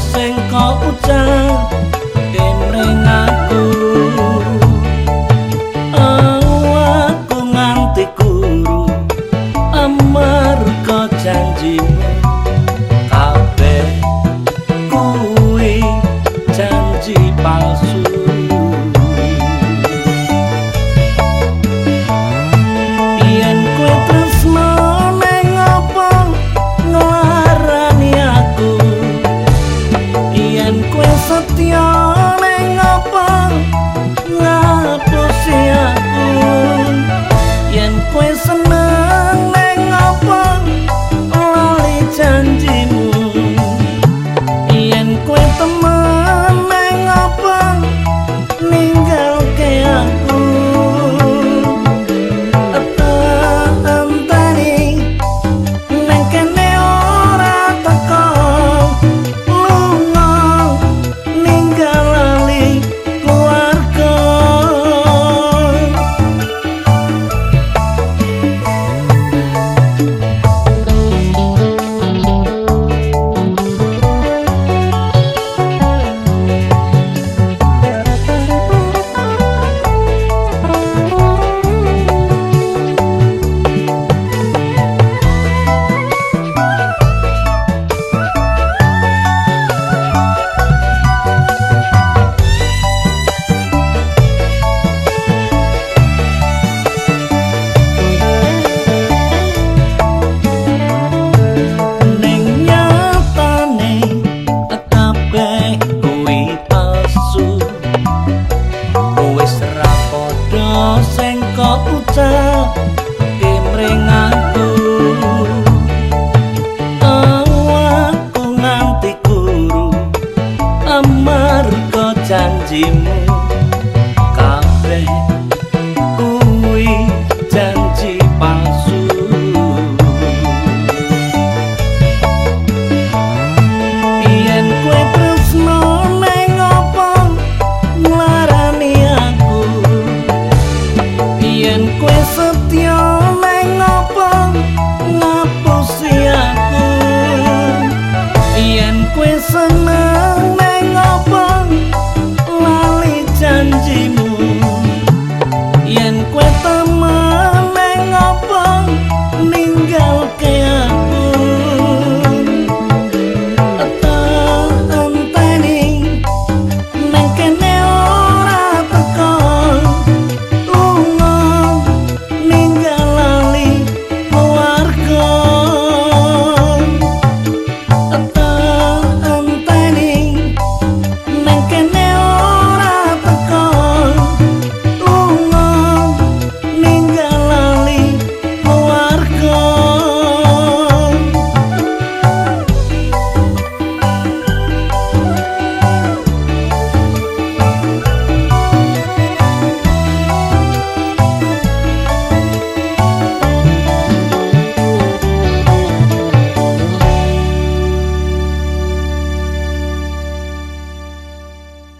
sing kau ucap. Salim